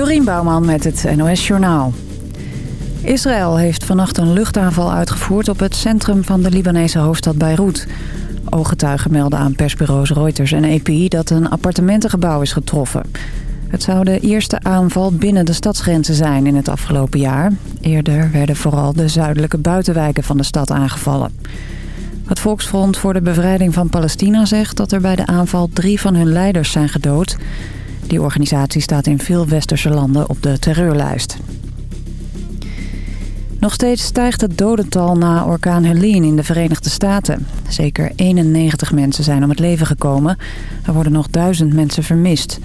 Dorien Bouwman met het NOS Journaal. Israël heeft vannacht een luchtaanval uitgevoerd op het centrum van de Libanese hoofdstad Beirut. Ooggetuigen melden aan persbureaus Reuters en EPI dat een appartementengebouw is getroffen. Het zou de eerste aanval binnen de stadsgrenzen zijn in het afgelopen jaar. Eerder werden vooral de zuidelijke buitenwijken van de stad aangevallen. Het Volksfront voor de Bevrijding van Palestina zegt dat er bij de aanval drie van hun leiders zijn gedood. Die organisatie staat in veel westerse landen op de terreurlijst. Nog steeds stijgt het dodental na orkaan Helene in de Verenigde Staten. Zeker 91 mensen zijn om het leven gekomen. Er worden nog duizend mensen vermist.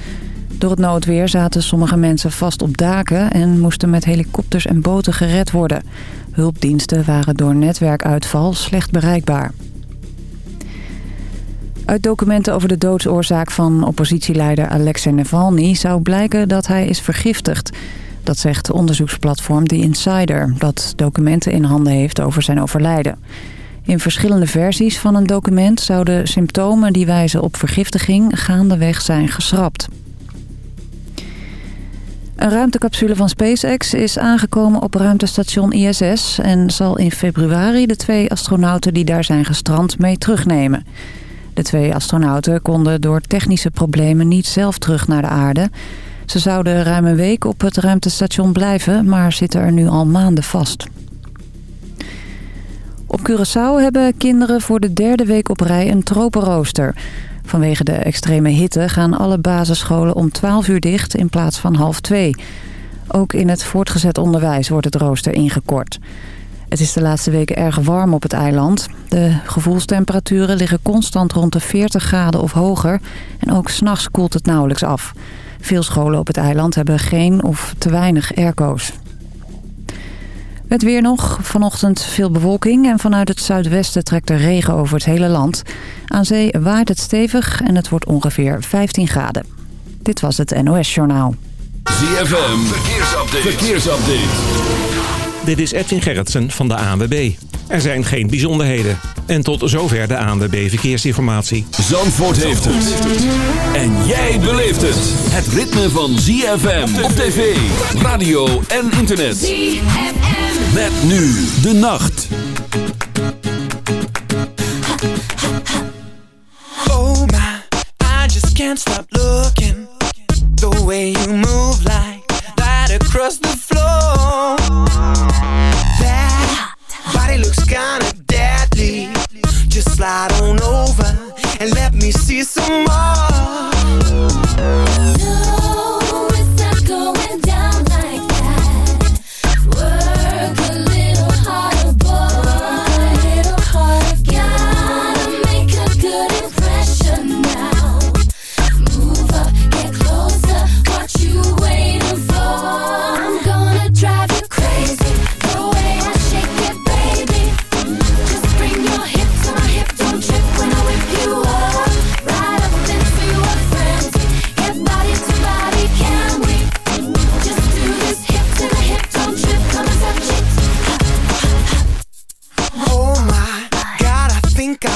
Door het noodweer zaten sommige mensen vast op daken... en moesten met helikopters en boten gered worden. Hulpdiensten waren door netwerkuitval slecht bereikbaar. Uit documenten over de doodsoorzaak van oppositieleider Alexei Navalny... zou blijken dat hij is vergiftigd. Dat zegt onderzoeksplatform The Insider... dat documenten in handen heeft over zijn overlijden. In verschillende versies van een document zouden symptomen die wijzen op vergiftiging... gaandeweg zijn geschrapt. Een ruimtecapsule van SpaceX is aangekomen op ruimtestation ISS... en zal in februari de twee astronauten die daar zijn gestrand mee terugnemen. De twee astronauten konden door technische problemen niet zelf terug naar de aarde. Ze zouden ruim een week op het ruimtestation blijven, maar zitten er nu al maanden vast. Op Curaçao hebben kinderen voor de derde week op rij een tropenrooster... Vanwege de extreme hitte gaan alle basisscholen om 12 uur dicht in plaats van half 2. Ook in het voortgezet onderwijs wordt het rooster ingekort. Het is de laatste weken erg warm op het eiland. De gevoelstemperaturen liggen constant rond de 40 graden of hoger. En ook s'nachts koelt het nauwelijks af. Veel scholen op het eiland hebben geen of te weinig airco's. Het weer nog. Vanochtend veel bewolking en vanuit het zuidwesten trekt er regen over het hele land. Aan zee waait het stevig en het wordt ongeveer 15 graden. Dit was het NOS Journaal. ZFM, verkeersupdate. verkeersupdate. Dit is Edwin Gerritsen van de ANWB. Er zijn geen bijzonderheden. En tot zover de ANWB Verkeersinformatie. Zandvoort heeft het. En jij beleeft het. Het ritme van ZFM op tv, radio en internet. ZFM. Met nu de nacht. Oh my, I just can't stop looking. The way you move like that across the slide on over and let me see some more.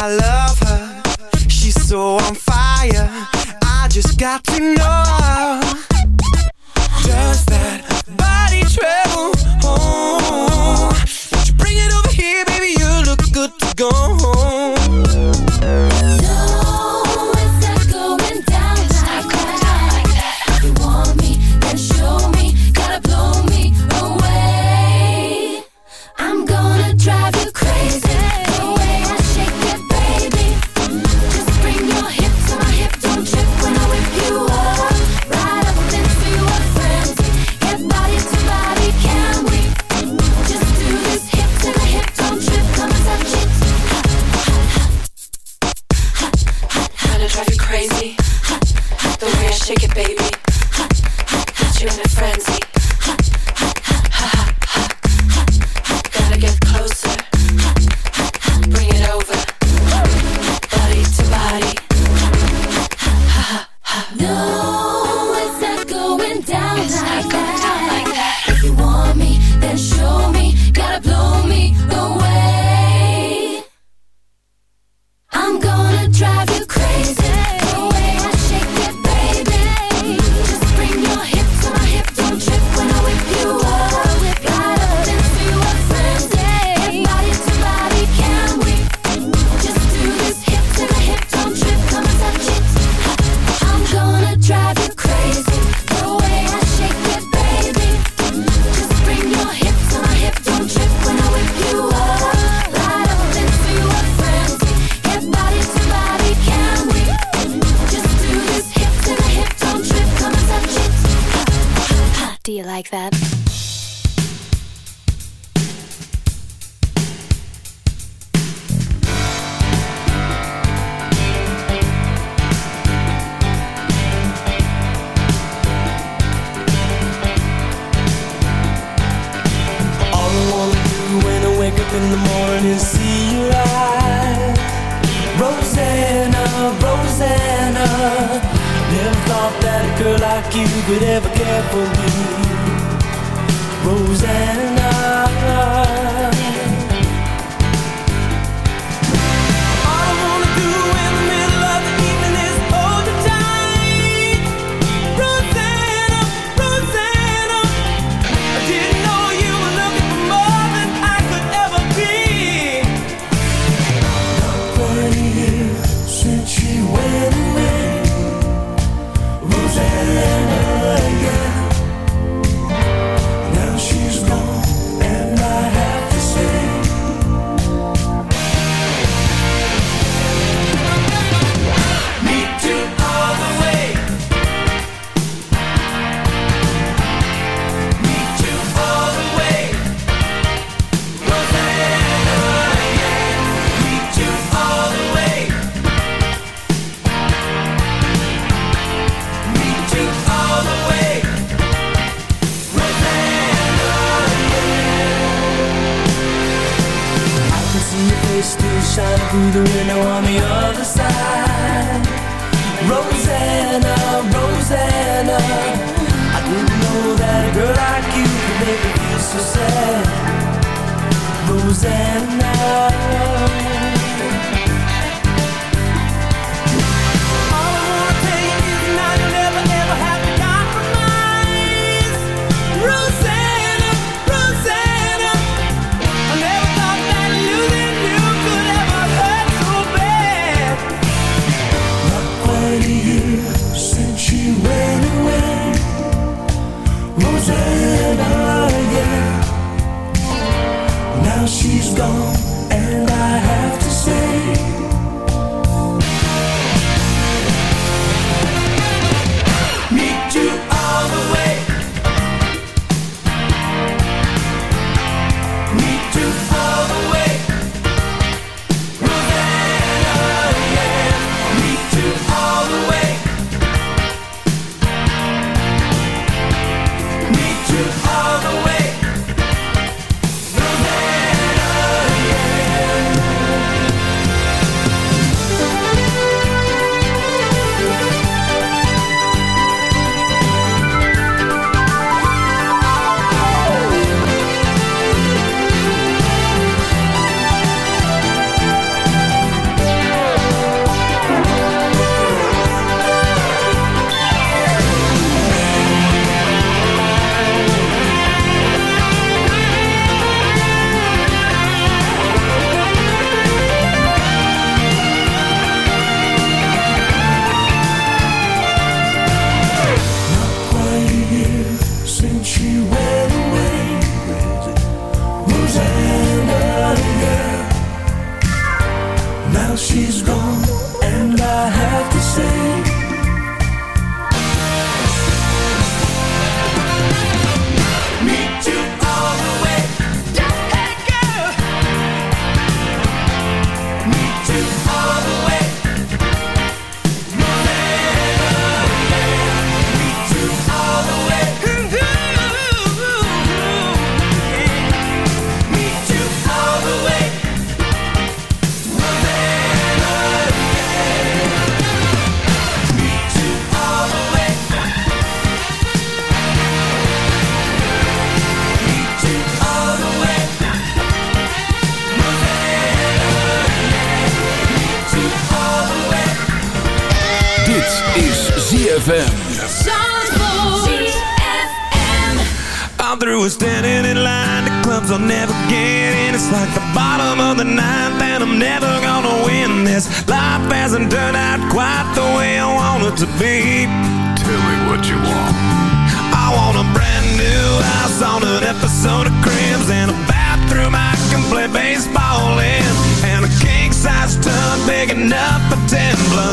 I love her. She's so on fire. I just got to know her.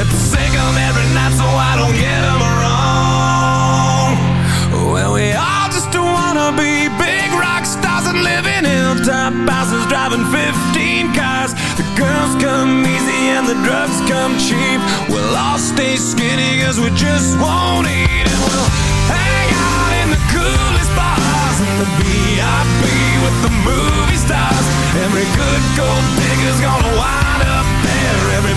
songs. Lip sync 'em every night so I don't get 'em wrong. Well, we all just wanna be big rock stars and live in houses driving 15 cars. The girls come easy and the drugs come cheap. We'll all stay skinny cause we just won't eat and we'll hang out in the coolest bars the VIP with the movie stars. Every good gold digger's gonna wind up there. Every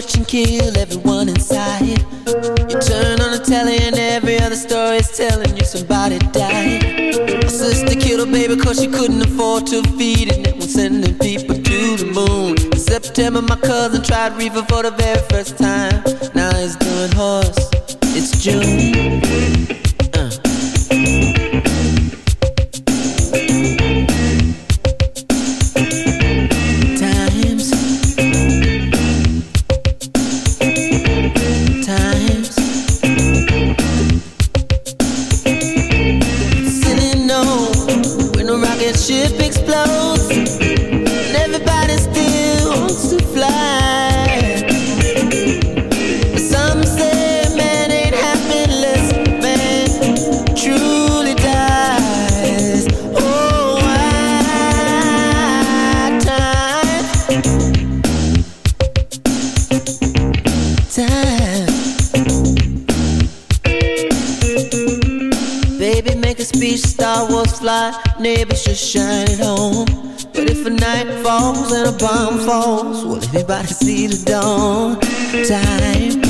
Church and kill everyone inside. You turn on the telly and every other story is telling you somebody died. A sister killed a baby because she couldn't afford to feed it. And was sending people to the moon. In September, my cousin tried reefer for the very first time. Now he's doing horse. It's June. Neighbors just shine it home. But if a night falls and a bomb falls, will everybody see the dawn? Time.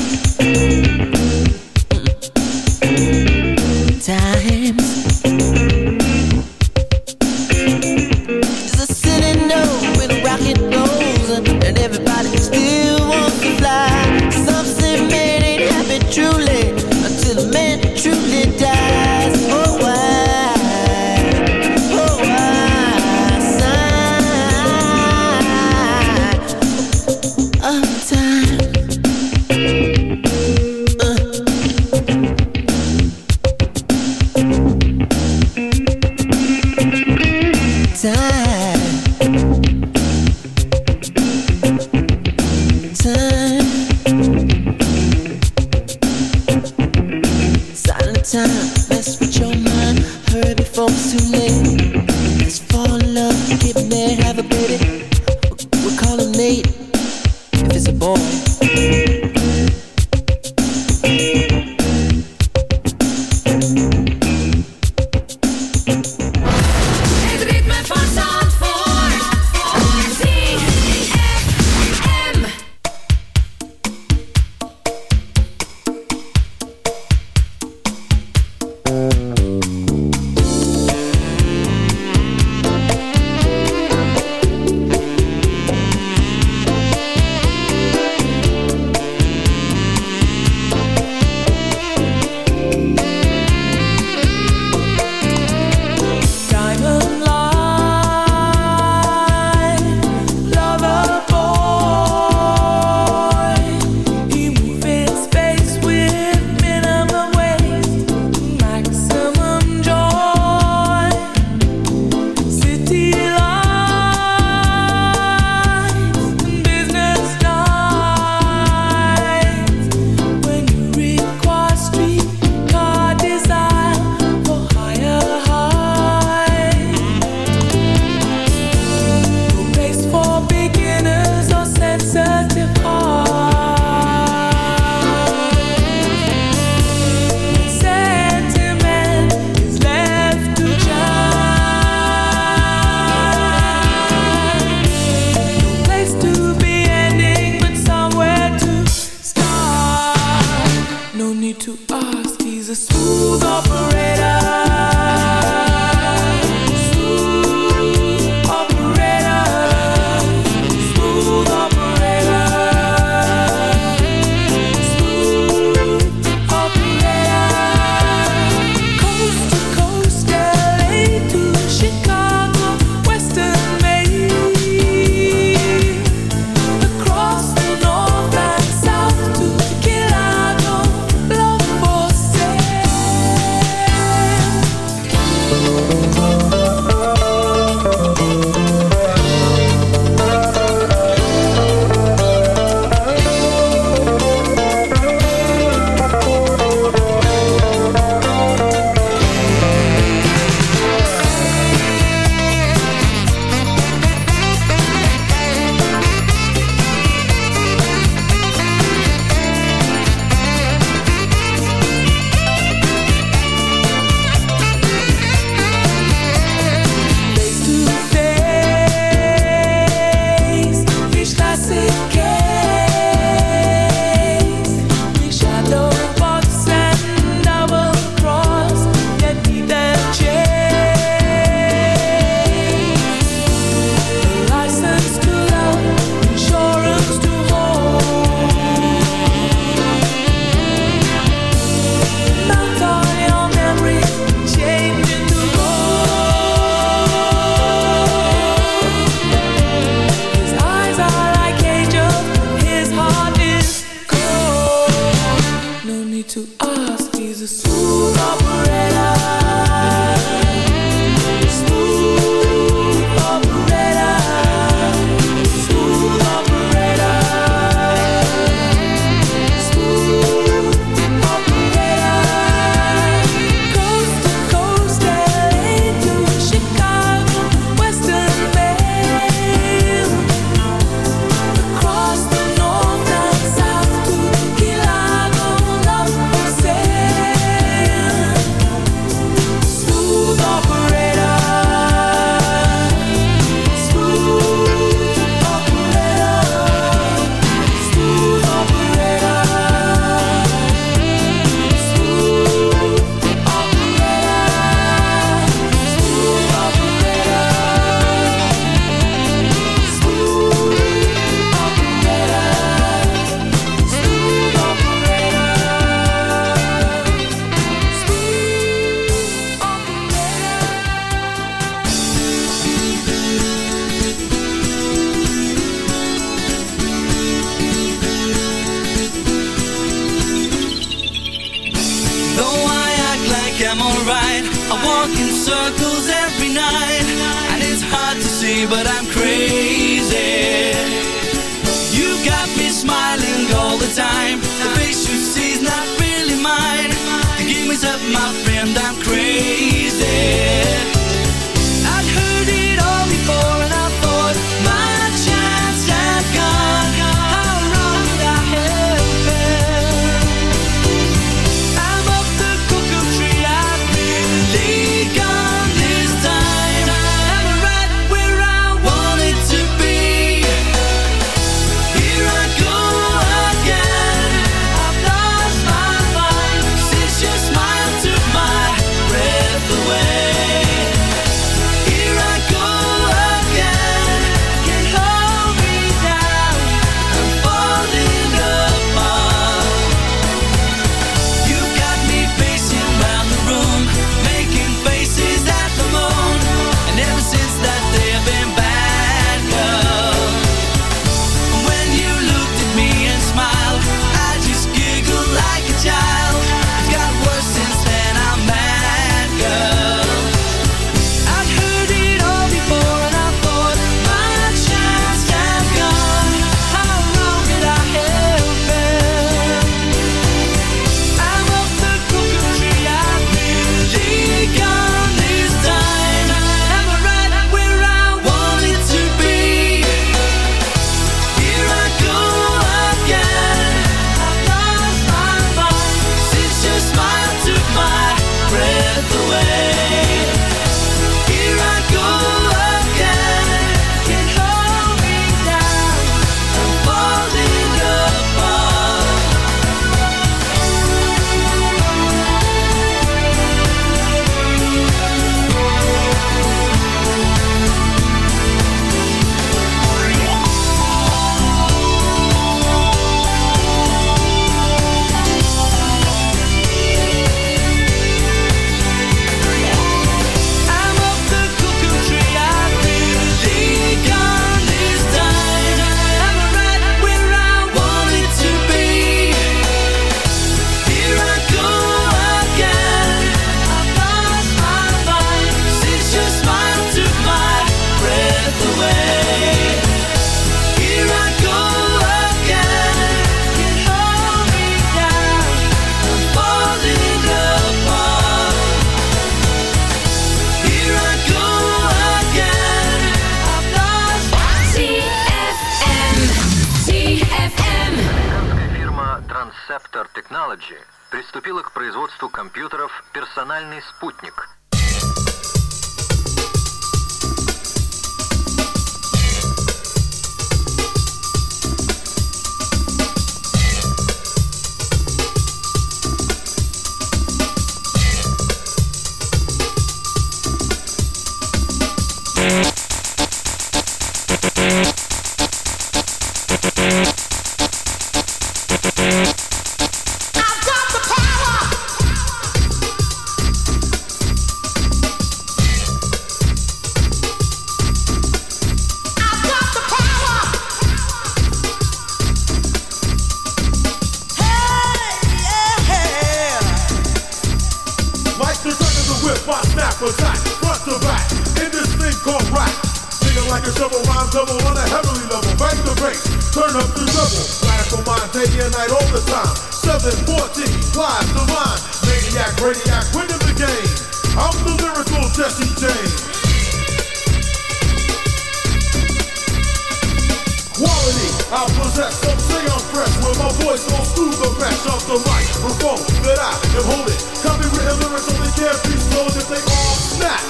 I possess Don't say I'm fresh when my voice goes through the match of the mic. microphone that I am holding. Copywritten lyrics only can't be stolen if they all snap.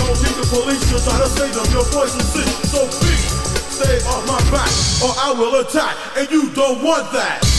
Don't think the police Just try to save them. Your voice is sick, so be stay off my back or I will attack, and you don't want that.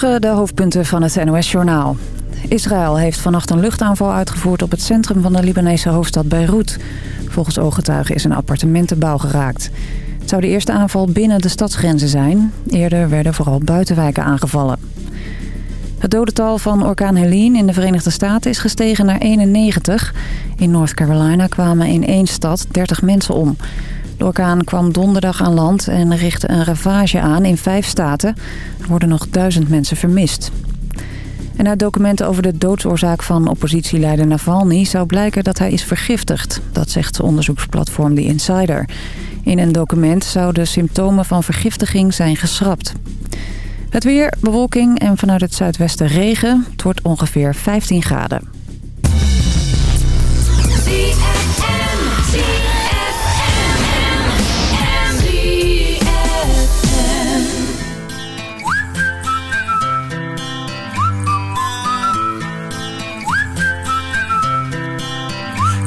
De hoofdpunten van het NOS-journaal. Israël heeft vannacht een luchtaanval uitgevoerd op het centrum van de Libanese hoofdstad Beirut. Volgens ooggetuigen is een appartementenbouw geraakt. Het zou de eerste aanval binnen de stadsgrenzen zijn. Eerder werden vooral buitenwijken aangevallen. Het dodental van orkaan Helene in de Verenigde Staten is gestegen naar 91. In North Carolina kwamen in één stad 30 mensen om. De orkaan kwam donderdag aan land en richtte een ravage aan in vijf staten. Er worden nog duizend mensen vermist. En uit documenten over de doodsoorzaak van oppositieleider Navalny... zou blijken dat hij is vergiftigd. Dat zegt onderzoeksplatform The Insider. In een document zouden symptomen van vergiftiging zijn geschrapt. Het weer, bewolking en vanuit het zuidwesten regen. Het wordt ongeveer 15 graden.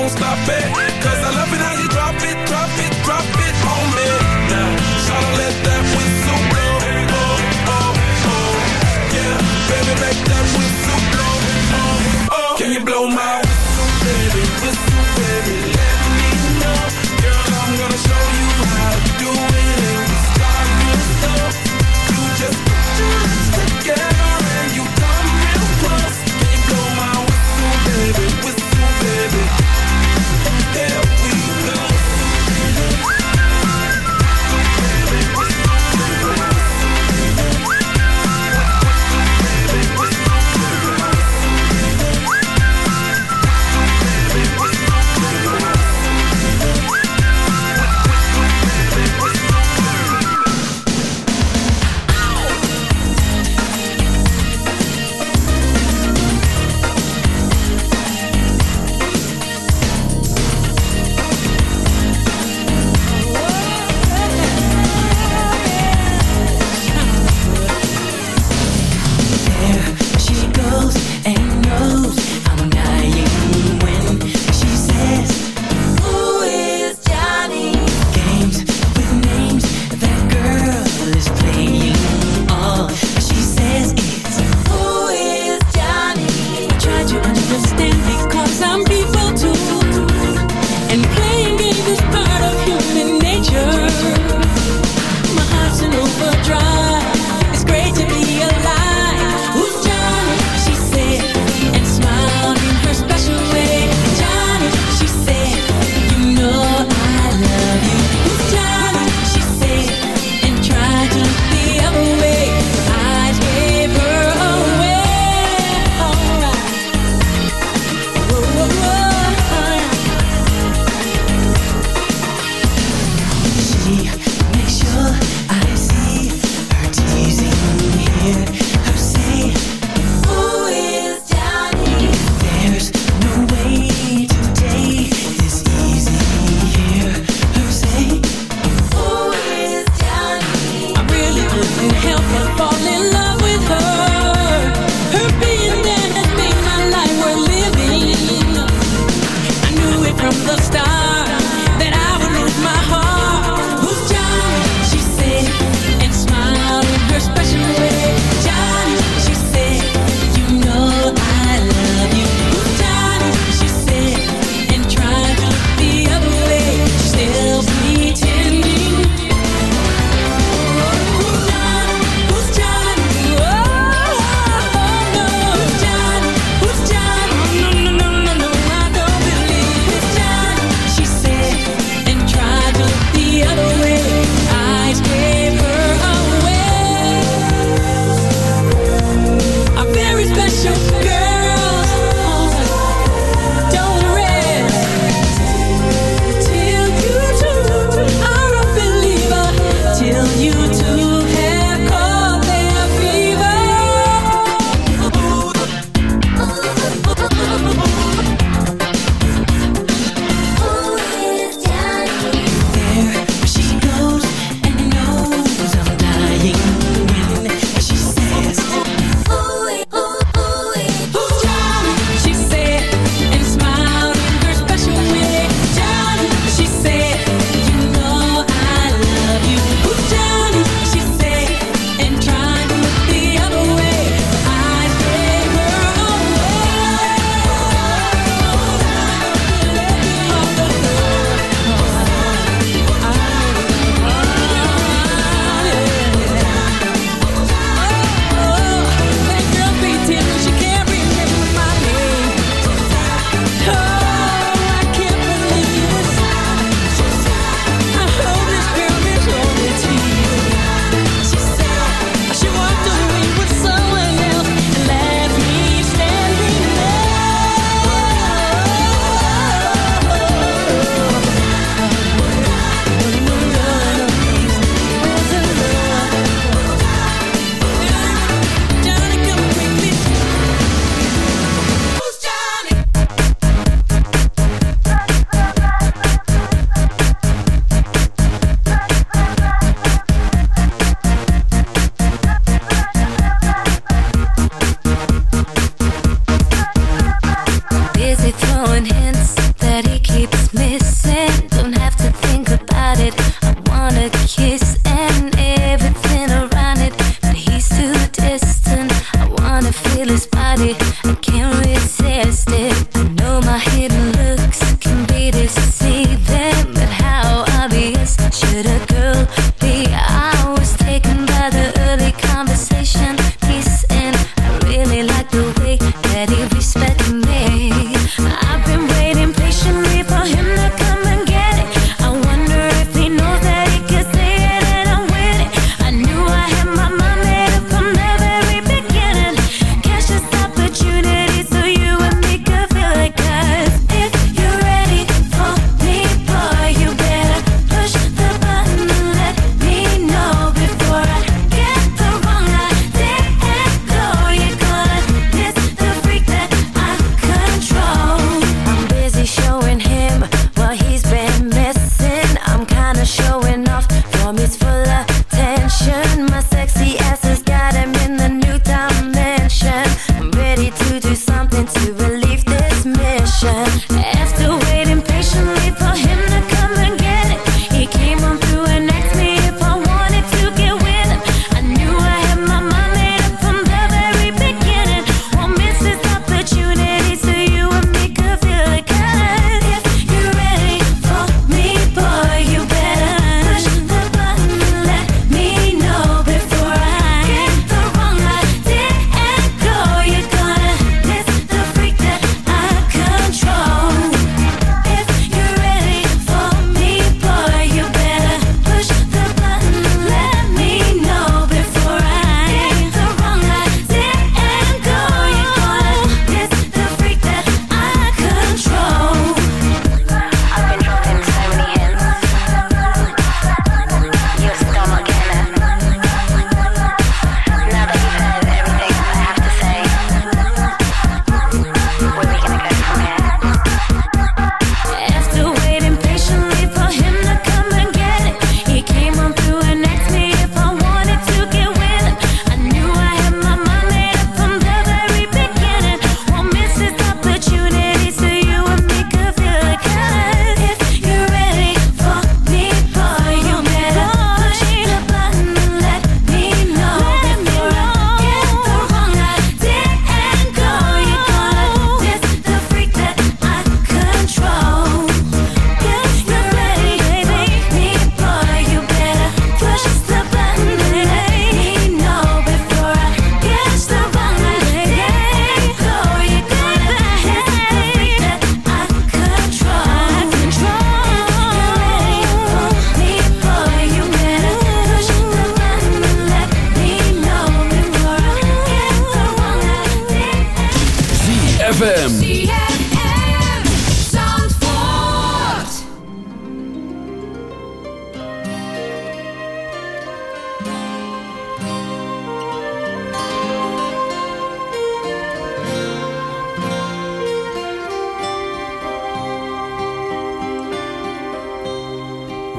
don't stop it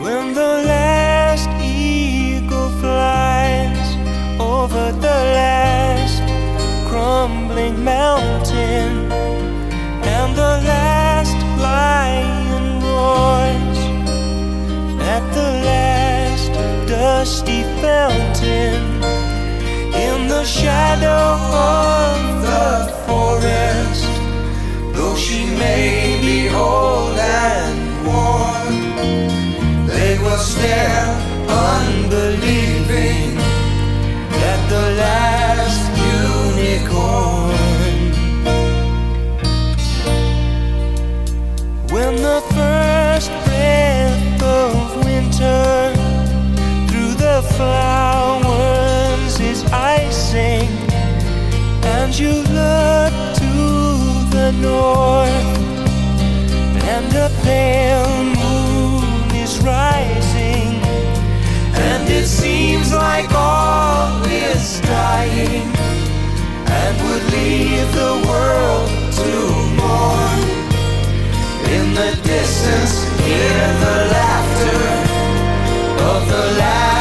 When the last eagle flies over the last crumbling mountain, and the last lion roars at the last dusty fountain, in the shadow of the forest, though she may be old and worn will stare unbelieving at the last unicorn. When the first breath of winter through the flowers is icing, and you look to the north and the pale moon rising, and it seems like all is dying, and would leave the world to mourn. In the distance, hear the laughter of the last.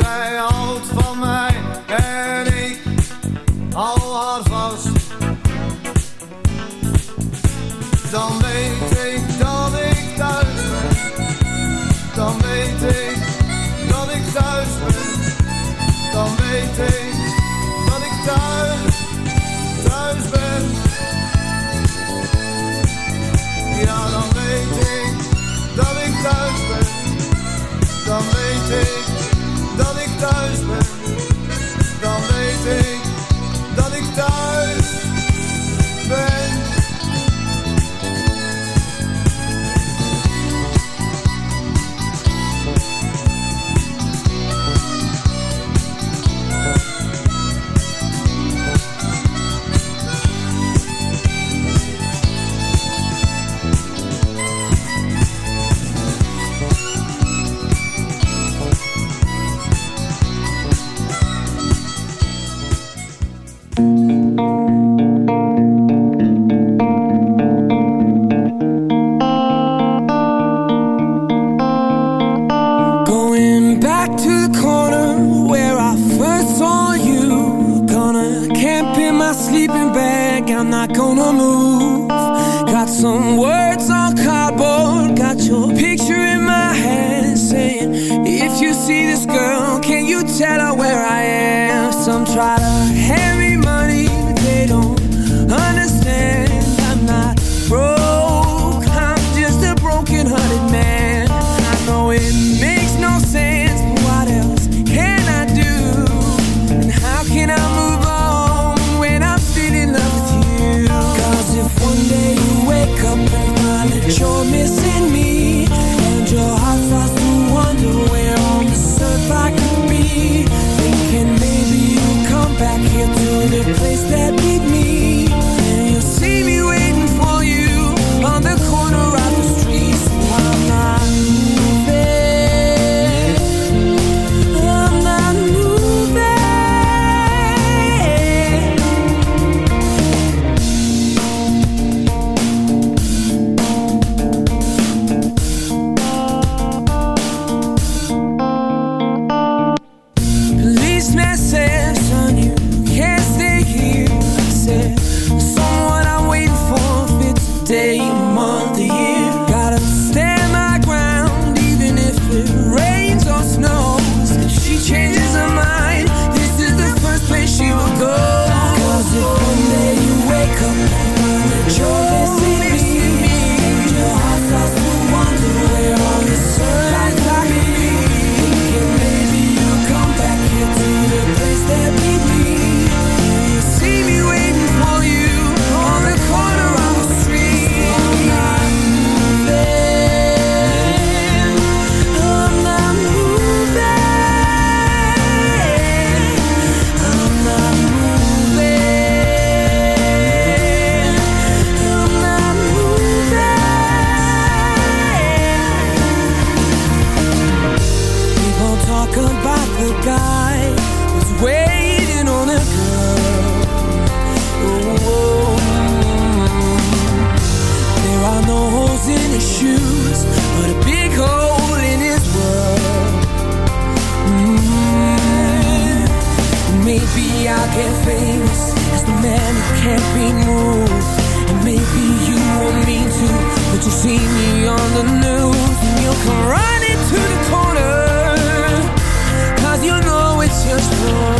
Zij houdt van mij come I get famous as the man who can't be moved. And maybe you want me to, but you see me on the news and you'll come running to the corner. Cause you know it's just wrong.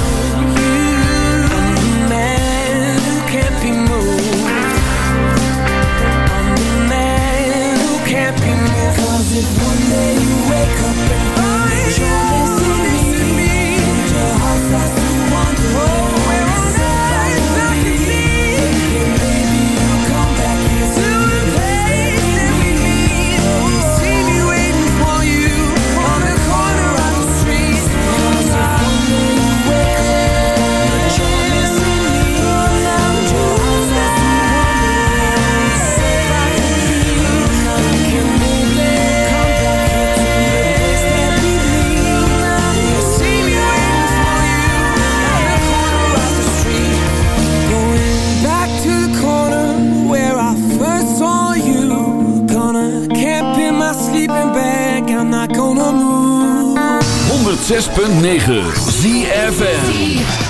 106.9 ZFN